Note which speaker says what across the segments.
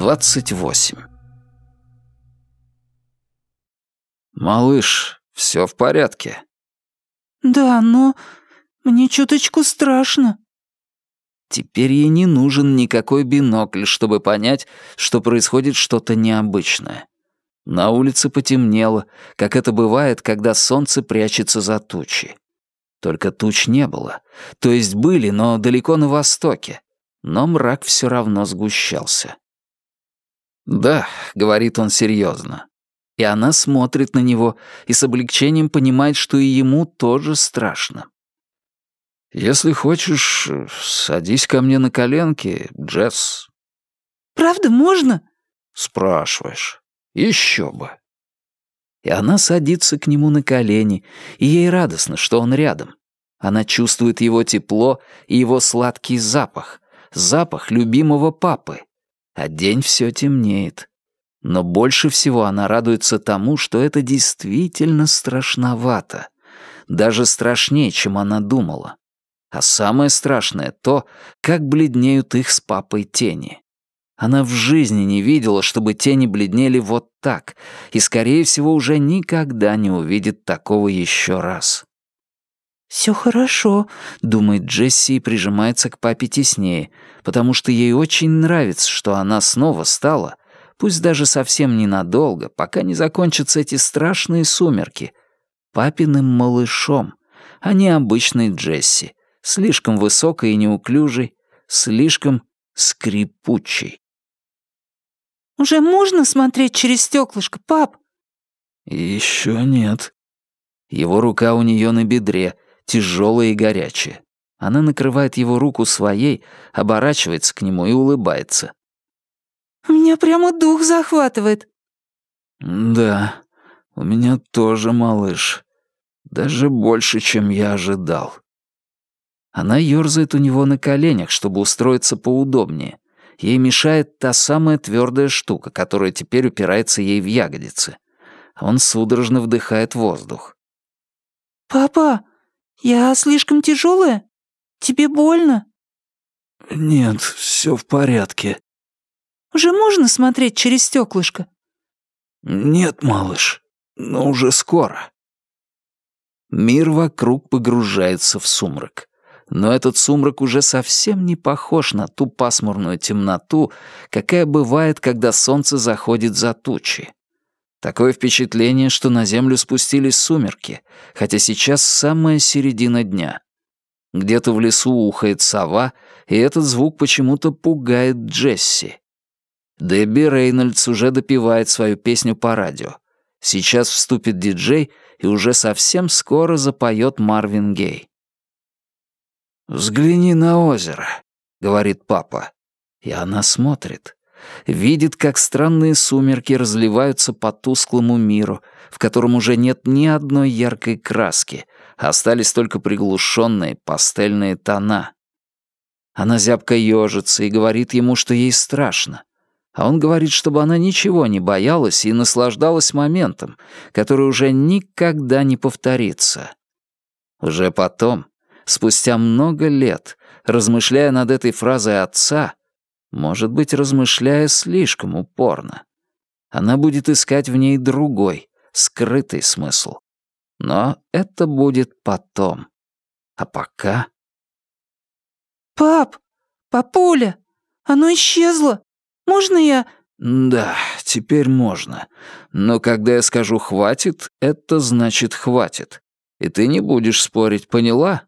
Speaker 1: 28. «Малыш, все в порядке?»
Speaker 2: «Да, но мне чуточку страшно».
Speaker 1: Теперь ей не нужен никакой бинокль, чтобы понять, что происходит что-то необычное. На улице потемнело, как это бывает, когда солнце прячется за тучи. Только туч не было. То есть были, но далеко на востоке. Но мрак все равно сгущался. «Да», — говорит он серьезно. И она смотрит на него и с облегчением понимает, что и ему тоже страшно. «Если хочешь, садись ко мне на коленки, Джесс».
Speaker 2: «Правда, можно?»
Speaker 1: «Спрашиваешь. Еще бы». И она садится к нему на колени, и ей радостно, что он рядом. Она чувствует его тепло и его сладкий запах, запах любимого папы. А день все темнеет. Но больше всего она радуется тому, что это действительно страшновато. Даже страшнее, чем она думала. А самое страшное то, как бледнеют их с папой тени. Она в жизни не видела, чтобы тени бледнели вот так, и, скорее всего, уже никогда не увидит такого еще раз.
Speaker 2: «Все хорошо», — думает Джесси и прижимается к папе теснее, потому что ей очень нравится, что она снова стала, пусть даже совсем ненадолго, пока не закончатся эти страшные сумерки, папиным малышом, а не обычной Джесси, слишком высокой и неуклюжей, слишком скрипучей. «Уже можно смотреть через стеклышко, пап?»
Speaker 1: «Еще нет». Его рука у нее на бедре, тяжелая и горячая. Она накрывает его руку своей, оборачивается к нему и улыбается.
Speaker 2: «У меня прямо дух захватывает».
Speaker 1: «Да, у меня тоже, малыш. Даже больше, чем я ожидал». Она ёрзает у него на коленях, чтобы устроиться поудобнее. Ей мешает та самая твердая штука, которая теперь упирается ей в ягодицы. Он судорожно вдыхает воздух.
Speaker 2: «Папа, я слишком тяжелая? Тебе больно?»
Speaker 1: «Нет, все в порядке».
Speaker 2: «Уже можно смотреть через стеклышко?»
Speaker 1: «Нет, малыш, но уже скоро». Мир вокруг погружается в сумрак. Но этот сумрак уже совсем не похож на ту пасмурную темноту, какая бывает, когда солнце заходит за тучи. Такое впечатление, что на землю спустились сумерки, хотя сейчас самая середина дня. Где-то в лесу ухает сова, и этот звук почему-то пугает Джесси. Дебби Рейнольдс уже допевает свою песню по радио. Сейчас вступит диджей и уже совсем скоро запоет Марвин Гей. «Взгляни на озеро», — говорит папа. И она смотрит. Видит, как странные сумерки разливаются по тусклому миру, в котором уже нет ни одной яркой краски, а остались только приглушенные пастельные тона. Она зябко ежится и говорит ему, что ей страшно. А он говорит, чтобы она ничего не боялась и наслаждалась моментом, который уже никогда не повторится. Уже потом, спустя много лет, размышляя над этой фразой отца, может быть, размышляя слишком упорно, она будет искать в ней другой, скрытый смысл. Но это будет потом. А пока...
Speaker 2: «Пап! Папуля! Оно исчезло! Можно я...»
Speaker 1: «Да, теперь можно. Но когда я скажу «хватит», это значит «хватит». И ты не будешь спорить, поняла?»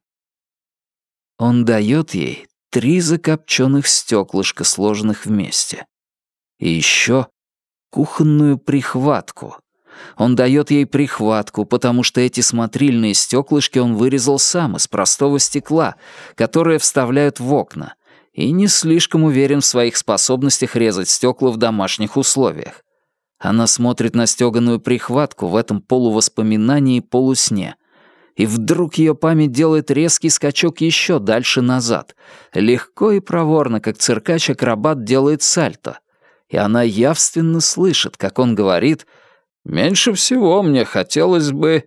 Speaker 1: Он дает ей три закопченных стеклышка, сложенных вместе. И еще кухонную прихватку. Он дает ей прихватку, потому что эти смотрильные стеклышки он вырезал сам из простого стекла, которое вставляют в окна, и не слишком уверен в своих способностях резать стекла в домашних условиях. Она смотрит на стеганую прихватку в этом полувоспоминании полусне, и вдруг ее память делает резкий скачок еще дальше назад, легко и проворно, как циркач-акробат делает сальто. И она явственно слышит, как он говорит «Меньше всего мне хотелось бы...»